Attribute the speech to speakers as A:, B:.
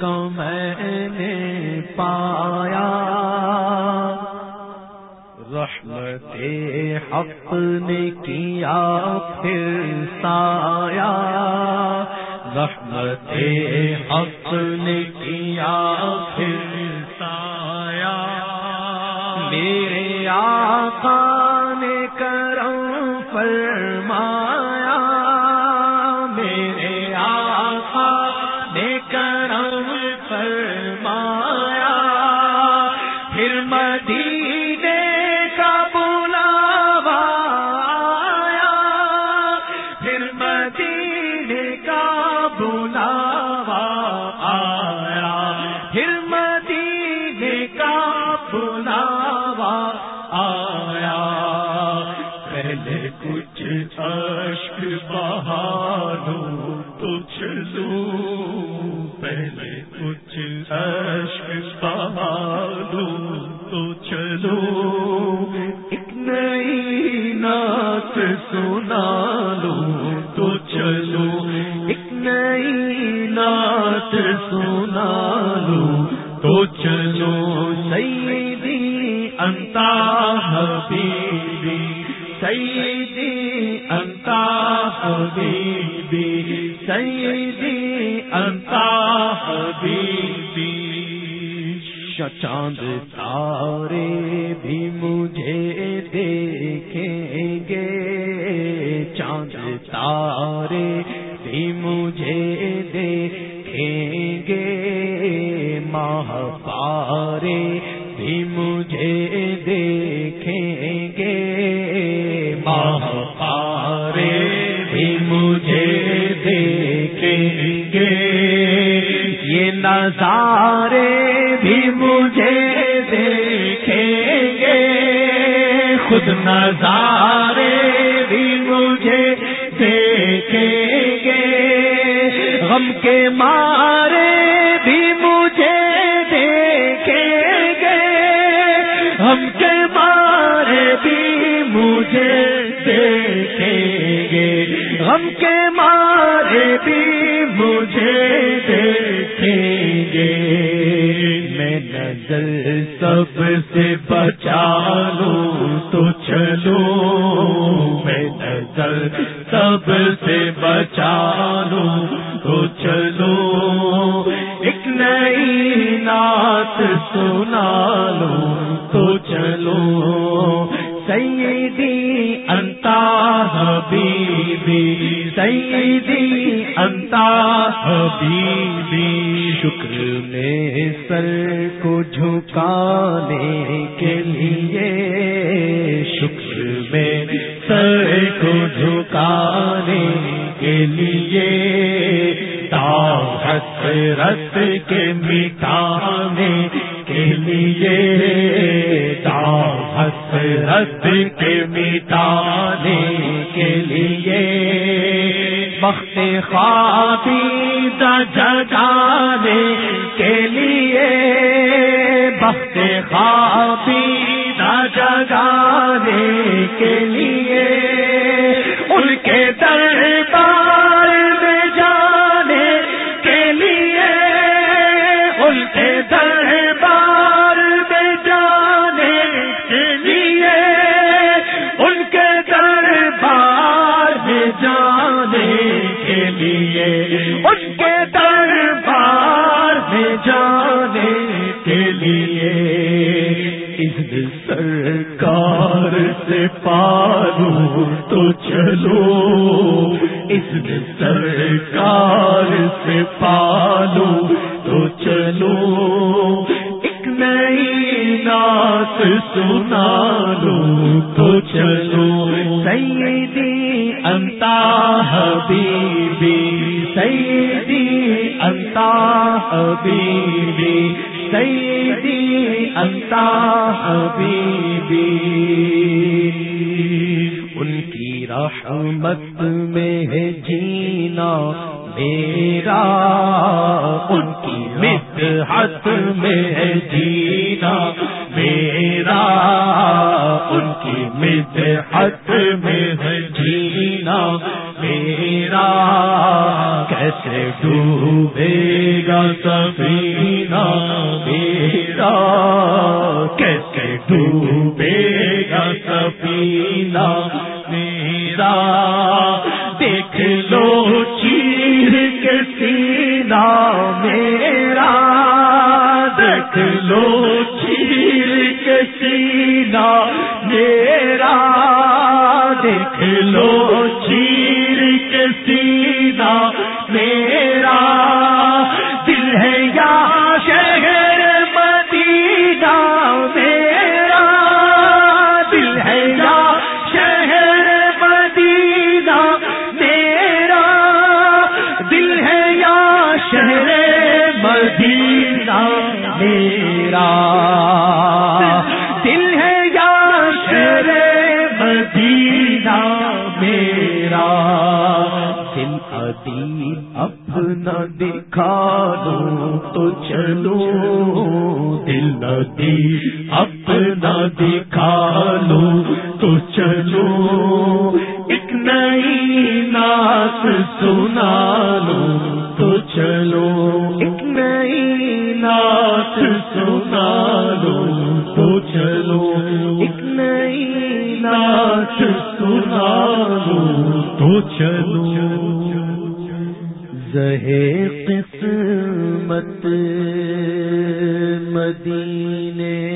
A: کو میں نے پایا۔ رحمت حق نے کیا پھر سایا رحمت حق نے کیا پھر سایا میرے آقا نے کرم فرمایا کا بلاوا آیا۔ پہلے کچھ اشک بہانو تو چلو پہلے کچھ اشک بہانو تو چلو ایک نئی نعت سنا لو تو چلو ایک نئی نعت سنا لو تو چلو سیدی انتا حبیبی سیدی انتا حبیبی سیدی انتا حبیبی۔ شچاند تارے مجھے دیکھیں گے۔ خود نظارے بھی مجھے دیکھیں گے۔ غم کے مارے بھی مجھے دیکھیں گے۔ غم کے مارے بھی مجھے دیکھیں گے۔ غم کے مارے بھی سب سے بچا لوں تو چلو میں نظر سب سے بچا لوں تو چلو ایک نئی نعت سنا لو تو چلو سیدی انتا حبیبی، سیدی انتا حبیبی، شکر میں سر کو جھکانے کے لیے شکر میں سر کو جھکانے کے لیے حس رت کے مٹانے کے لیے حس رت کے مٹانے کے لیے وقت خوابی جگانے کے لیے وقت خوابی جگانے کے لیے، ان کے دربار میں جانے کے لیے، ان کے دربار میں جانے کے لیے، ان کے دربار میں جانے کے لیے، ان کے دربار میں جانے سرکار سے پالو تو چلو۔ اس سرکار سے پالو تو چلو۔ ایک نئی نعت سنا لو تو چلو۔ سیدی انتا حبیبی، سیدی انتا حبیبی، سیدی انتا حبیبی۔ ان کی رحمت میں ہے جینا میرا، ان کی مدحت میں ہے جینا میرا، ان کی مدحت میں ہے جینا میرا۔ کیسے ڈوبے گا سفینہ میرا کیسے ڈوبے گا سفینہ میرا دیکھ لو چیر کے سینا میرا، دیکھ لو چیر کے سینا میرا، دیکھ لو چیر کے سینا میرا۔ مدینہ میرا۔ دل ادیب اپنا دکھا دو تو چلو۔ دل ادیب اپنا دکھا لو تو چلو۔ ایک نئی نعت سنا لو تو چلو۔ ایک نئی نعت سنا لو چلو۔ زہے قسمت مدینے۔